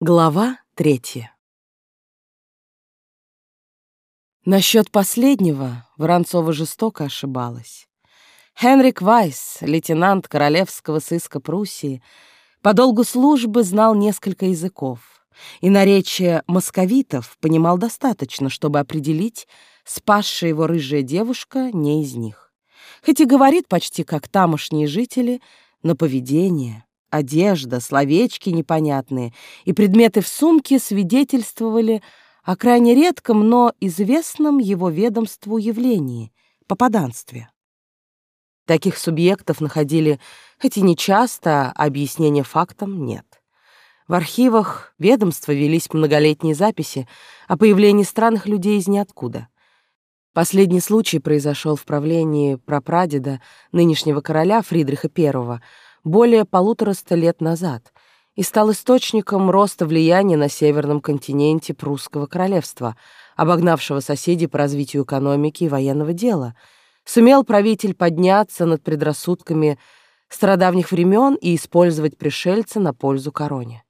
Глава третья. Насчет последнего Воронцова жестоко ошибалась. Хенрик Вайс, лейтенант королевского сыска Пруссии, по долгу службы знал несколько языков, и наречие московитов понимал достаточно, чтобы определить, спасшая его рыжая девушка не из них. Хоть и говорит почти как тамошние жители, но поведение, одежда, словечки непонятные и предметы в сумке свидетельствовали о крайне редком, но известном его ведомству явлении — попаданстве. Таких субъектов находили, хоть и не часто, а объяснения фактам нет. В архивах ведомства велись многолетние записи о появлении странных людей из ниоткуда. Последний случай произошел в правлении прапрадеда нынешнего короля Фридриха I более полутораста лет назад и стал источником роста влияния на северном континенте прусского королевства, обогнавшего соседей по развитию экономики и военного дела — Сумел правитель подняться над предрассудками стародавних времен и использовать пришельца на пользу короне.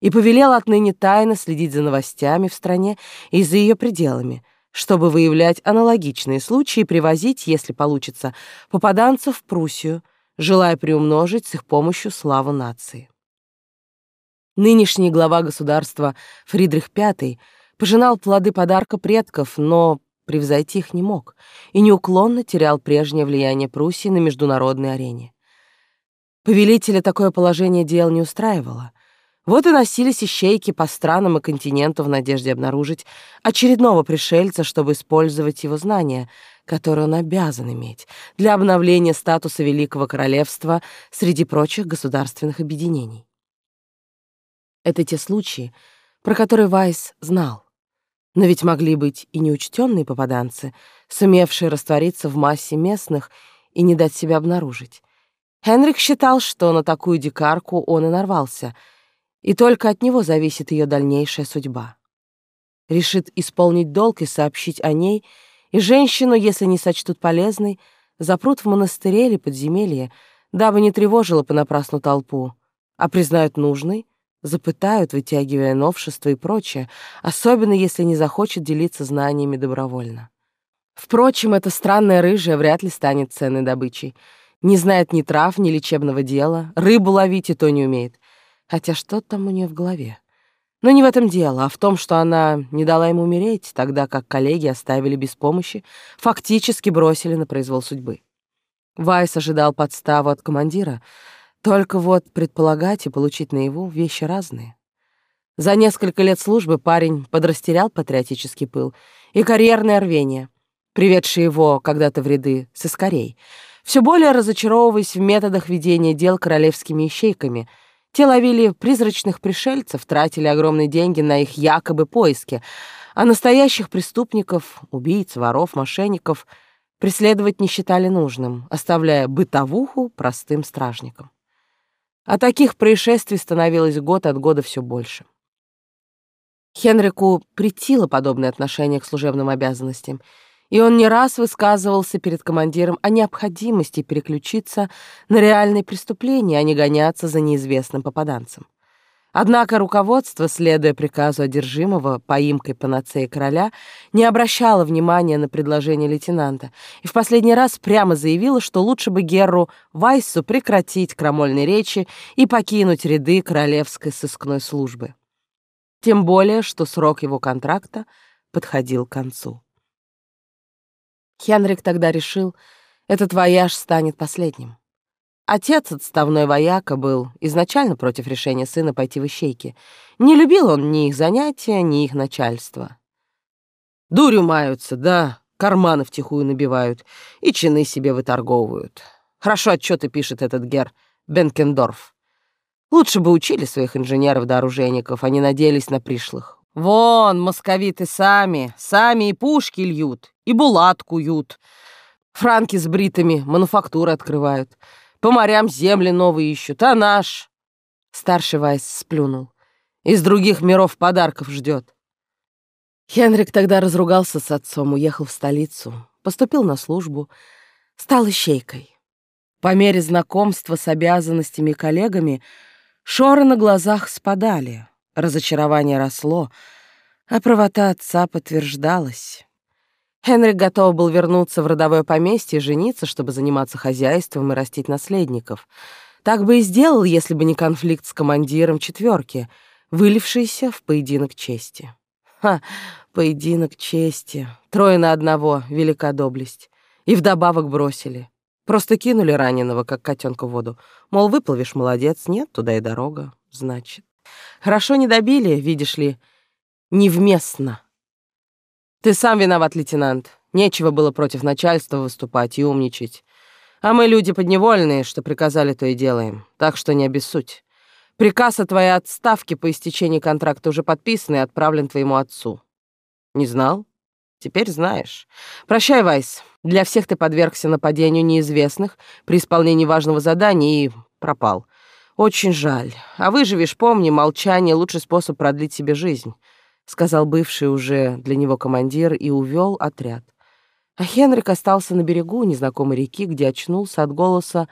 И повелел отныне тайно следить за новостями в стране и за ее пределами, чтобы выявлять аналогичные случаи и привозить, если получится, попаданцев в Пруссию, желая приумножить с их помощью славу нации. Нынешний глава государства Фридрих V пожинал плоды подарка предков, но превзойти их не мог и неуклонно терял прежнее влияние Пруссии на международной арене. Повелителя такое положение дел не устраивало. Вот и носились ищейки по странам и континенту в надежде обнаружить очередного пришельца, чтобы использовать его знания, которые он обязан иметь, для обновления статуса Великого Королевства среди прочих государственных объединений. Это те случаи, про которые Вайс знал. Но ведь могли быть и неучтенные попаданцы, сумевшие раствориться в массе местных и не дать себя обнаружить. Хенрик считал, что на такую дикарку он и нарвался, и только от него зависит ее дальнейшая судьба. Решит исполнить долг и сообщить о ней, и женщину, если не сочтут полезной, запрут в монастыре или подземелье, дабы не тревожила понапрасну толпу, а признают нужной, запытают, вытягивая новшества и прочее, особенно если не захочет делиться знаниями добровольно. Впрочем, эта странная рыжая вряд ли станет ценной добычей. Не знает ни трав, ни лечебного дела, рыбу ловить и то не умеет. Хотя что там у нее в голове? Но не в этом дело, а в том, что она не дала ему умереть, тогда как коллеги оставили без помощи, фактически бросили на произвол судьбы. Вайс ожидал подставу от командира — только вот предполагать и получить наяву вещи разные. За несколько лет службы парень подрастерял патриотический пыл и карьерное рвение, приведшие его когда-то в ряды сыскарей, все более разочаровываясь в методах ведения дел королевскими ищейками. Те ловили призрачных пришельцев, тратили огромные деньги на их якобы поиски, а настоящих преступников, убийц, воров, мошенников преследовать не считали нужным, оставляя бытовуху простым стражникам. А таких происшествий становилось год от года все больше. Хенрику претило подобное отношение к служебным обязанностям, и он не раз высказывался перед командиром о необходимости переключиться на реальные преступления, а не гоняться за неизвестным попаданцем. Однако руководство, следуя приказу одержимого поимкой панацеи короля, не обращало внимания на предложение лейтенанта и в последний раз прямо заявило, что лучше бы Герру Вайсу прекратить крамольные речи и покинуть ряды королевской сыскной службы. Тем более, что срок его контракта подходил к концу. Хенрик тогда решил, этот вояж станет последним. Отец, отставной вояка, был изначально против решения сына пойти в ищейки. Не любил он ни их занятия, ни их начальство. Дурью маются, да, карманы втихую набивают и чины себе выторговывают. Хорошо отчеты пишет этот гер Бенкендорф. Лучше бы учили своих инженеров да оружейников, а не надеялись на пришлых. Вон, московиты сами, сами и пушки льют, и булатку ют. Франки с бритами мануфактуры открывают — по морям земли новые ищут, а наш...» Старший Вайс сплюнул. «Из других миров подарков ждет». Хенрик тогда разругался с отцом, уехал в столицу, поступил на службу, стал ищейкой. По мере знакомства с обязанностями и коллегами шоры на глазах спадали. Разочарование росло, а правота отца подтверждалась. Хенрик готов был вернуться в родовое поместье и жениться, чтобы заниматься хозяйством и растить наследников. Так бы и сделал, если бы не конфликт с командиром четверки, вылившийся в поединок чести. Ха, поединок чести. Трое на одного, велика доблесть. И вдобавок бросили. Просто кинули раненого, как котенка в воду. Мол, выплывешь, молодец. Нет, туда и дорога, значит. Хорошо не добили, видишь ли, невместно. Ты сам виноват, лейтенант. Нечего было против начальства выступать и умничать. А мы люди подневольные, что приказали, то и делаем. Так что не обессудь. Приказ о твоей отставке по истечении контракта уже подписан и отправлен твоему отцу. Не знал? Теперь знаешь. Прощай, Вайс. Для всех ты подвергся нападению неизвестных при исполнении важного задания и пропал. Очень жаль. А выживешь, помни, молчание — лучший способ продлить себе жизнь сказал бывший уже для него командир и увел отряд. А Хенрик остался на берегу незнакомой реки, где очнулся от голоса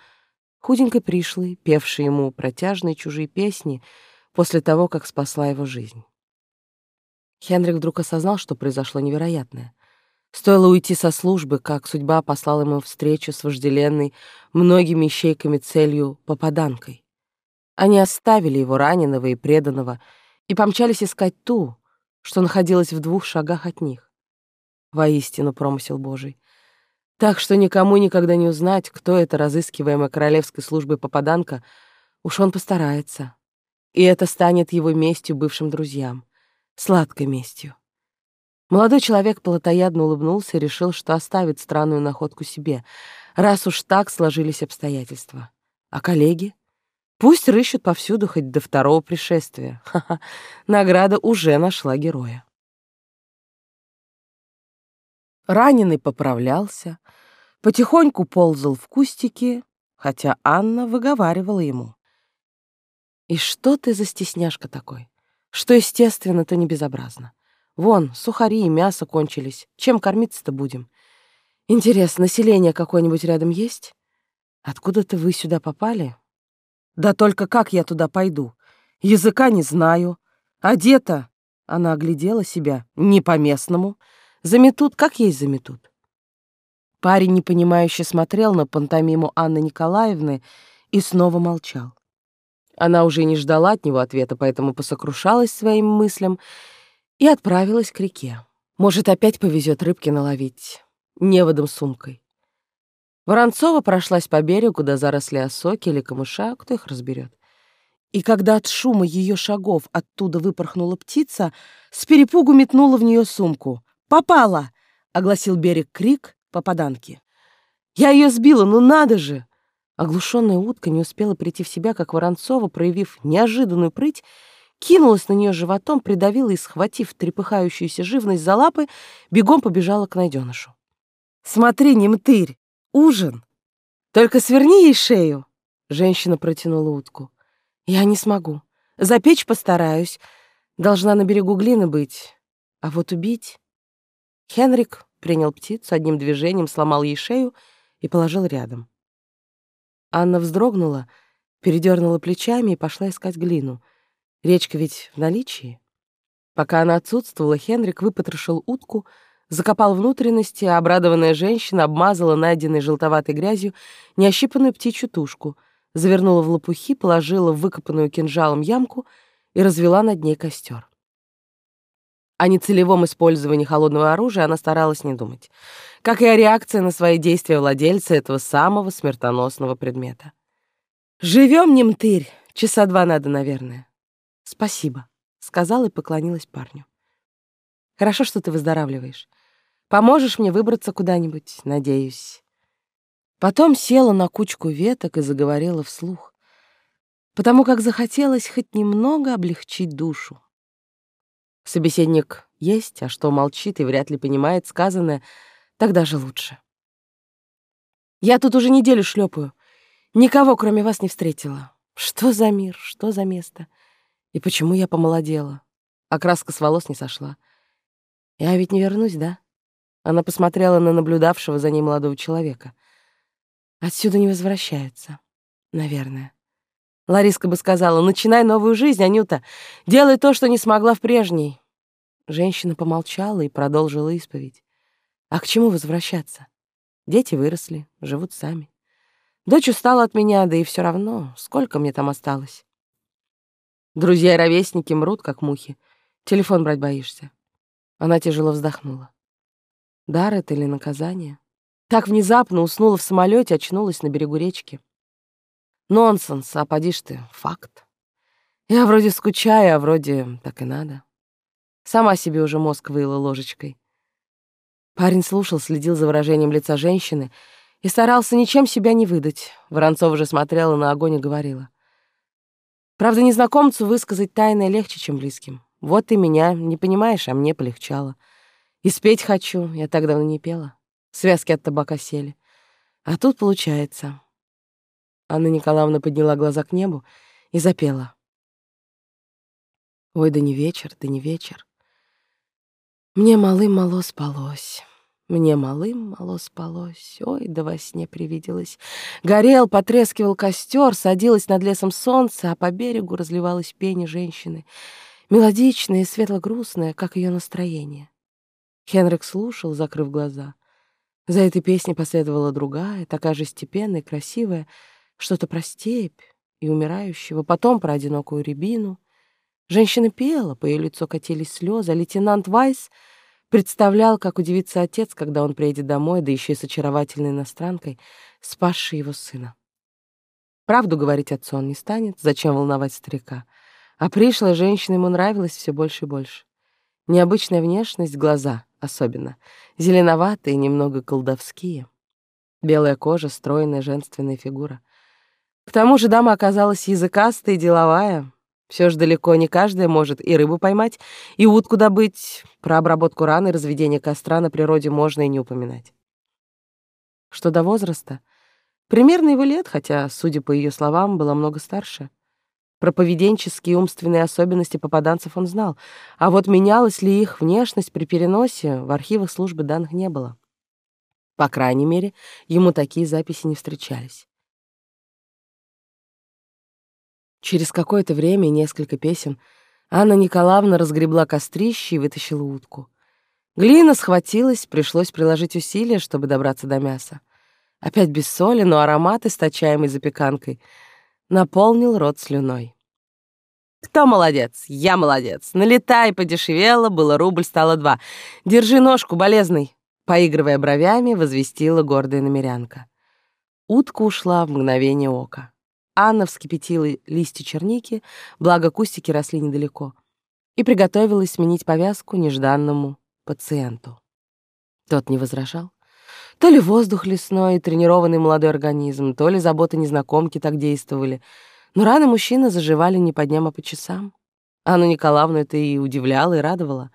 худенькой пришлой, певшей ему протяжные чужие песни после того, как спасла его жизнь. Хенрик вдруг осознал, что произошло невероятное. Стоило уйти со службы, как судьба послала ему встречу с вожделенной многими ищейками целью попаданкой. Они оставили его раненого и преданного и помчались искать ту, что находилась в двух шагах от них. Воистину промысел Божий. Так что никому никогда не узнать, кто это разыскиваемая королевской службой попаданка, уж он постарается. И это станет его местью бывшим друзьям, сладкой местью. Молодой человек плотоядно улыбнулся и решил, что оставит странную находку себе, раз уж так сложились обстоятельства. А коллеги? Пусть рыщут повсюду хоть до второго пришествия. Ха-ха, награда уже нашла героя. Раненый поправлялся, потихоньку ползал в кустики, хотя Анна выговаривала ему. «И что ты за стесняшка такой? Что естественно, то не безобразно. Вон, сухари и мясо кончились. Чем кормиться-то будем? Интересно, население какое-нибудь рядом есть? Откуда-то вы сюда попали? Да только как я туда пойду? Языка не знаю. Одета, она оглядела себя, не по-местному. Заметут, как ей заметут. Парень непонимающе смотрел на пантомиму Анны Николаевны и снова молчал. Она уже не ждала от него ответа, поэтому посокрушалась своим мыслям и отправилась к реке. Может, опять повезет рыбки наловить неводом сумкой. Воронцова прошлась по берегу до заросли осоки или камыша, кто их разберет. И когда от шума ее шагов оттуда выпорхнула птица, с перепугу метнула в нее сумку. «Попала!» — огласил берег крик попаданки. «Я ее сбила, ну надо же!» Оглушенная утка не успела прийти в себя, как Воронцова, проявив неожиданную прыть, кинулась на нее животом, придавила и, схватив трепыхающуюся живность за лапы, бегом побежала к найденышу. «Смотри, немтырь! Ужин. Только сверни ей шею. Женщина протянула утку. Я не смогу. Запечь постараюсь. Должна на берегу глины быть. А вот убить... Хенрик принял птицу, одним движением сломал ей шею и положил рядом. Анна вздрогнула, передернула плечами и пошла искать глину. Речка ведь в наличии. Пока она отсутствовала, Хенрик выпотрошил утку, Закопал внутренности, а обрадованная женщина обмазала найденной желтоватой грязью неощипанную птичью тушку, завернула в лопухи, положила в выкопанную кинжалом ямку и развела над ней костер. О нецелевом использовании холодного оружия она старалась не думать, как и о реакции на свои действия владельца этого самого смертоносного предмета. «Живем, немтырь, часа два надо, наверное». «Спасибо», — сказала и поклонилась парню. «Хорошо, что ты выздоравливаешь. Поможешь мне выбраться куда-нибудь, надеюсь». Потом села на кучку веток и заговорила вслух, потому как захотелось хоть немного облегчить душу. Собеседник есть, а что молчит и вряд ли понимает сказанное, тогда же лучше. Я тут уже неделю шлепаю, никого, кроме вас, не встретила. Что за мир, что за место? И почему я помолодела? А краска с волос не сошла. Я ведь не вернусь, да? Она посмотрела на наблюдавшего за ней молодого человека. Отсюда не возвращаются, наверное. Лариска бы сказала, начинай новую жизнь, Анюта, делай то, что не смогла в прежней. Женщина помолчала и продолжила исповедь. А к чему возвращаться? Дети выросли, живут сами. Дочь устала от меня, да и все равно, сколько мне там осталось. Друзья и ровесники мрут, как мухи. Телефон брать боишься. Она тяжело вздохнула. Дар это или наказание? Так внезапно уснула в самолете, очнулась на берегу речки. Нонсенс, а поди ж ты, факт. Я вроде скучаю, а вроде так и надо. Сама себе уже мозг выила ложечкой. Парень слушал, следил за выражением лица женщины и старался ничем себя не выдать. Воронцова же смотрела на огонь и говорила. Правда, незнакомцу высказать тайное легче, чем близким. Вот ты меня не понимаешь, а мне полегчало. И спеть хочу, я так давно не пела. Связки от табака сели. А тут получается. Анна Николаевна подняла глаза к небу и запела. Ой, да не вечер, да не вечер. Мне малым мало спалось. Мне малым мало спалось, ой, да во сне привиделось. Горел, потрескивал костер, садилось над лесом солнце, а по берегу разливалась пение женщины, мелодичная и светло-грустная, как ее настроение. Хенрик слушал, закрыв глаза. За этой песней последовала другая, такая же степенная красивая, что-то про степь и умирающего, потом про одинокую рябину. Женщина пела, по ее лицу катились слезы, а лейтенант Вайс представлял, как удивится отец, когда он приедет домой, да еще и с очаровательной иностранкой, спасшей его сына. Правду говорить отцу он не станет, зачем волновать старика. А пришлая женщина ему нравилась все больше и больше. Необычная внешность, глаза особенно, зеленоватые, немного колдовские. Белая кожа, стройная женственная фигура. К тому же дама оказалась языкастая и деловая. Все же далеко не каждая может и рыбу поймать, и утку добыть. Про обработку раны и разведение костра на природе можно и не упоминать. Что до возраста, примерно его лет, хотя, судя по ее словам, было много старше. Про поведенческие и умственные особенности попаданцев он знал, а вот менялась ли их внешность при переносе, в архивах службы данных не было. По крайней мере, ему такие записи не встречались. Через какое-то время несколько песен Анна Николаевна разгребла кострище и вытащила утку. Глина схватилась, пришлось приложить усилия, чтобы добраться до мяса. Опять без соли, но аромат, источаемый запеканкой, наполнил рот слюной. «Кто молодец? Я молодец. Налетай, подешевело, было рубль, стало два. Держи ножку, болезный!» Поигрывая бровями, возвестила гордая намерянка. Утка ушла в мгновение ока. Анна вскипятила листья черники, благо кустики росли недалеко, и приготовилась сменить повязку нежданному пациенту. Тот не возражал. То ли воздух лесной и тренированный молодой организм, то ли заботы незнакомки так действовали. Но раны мужчины заживали не по дням, а по часам. Анну Николаевну это и удивляло, и радовало.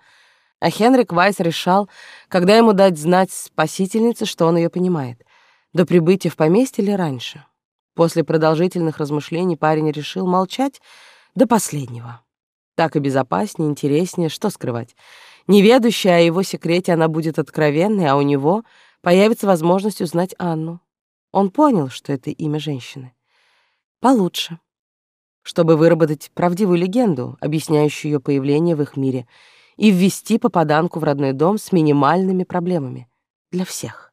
А Хенрик Вайс решал, когда ему дать знать спасительнице, что он ее понимает. До прибытия в поместье или раньше. После продолжительных размышлений парень решил молчать до последнего. Так и безопаснее, интереснее, что скрывать. Неведущая о его секрете она будет откровенной, а у него появится возможность узнать Анну. Он понял, что это имя женщины. Получше. Чтобы выработать правдивую легенду, объясняющую ее появление в их мире, и ввести попаданку в родной дом с минимальными проблемами. Для всех.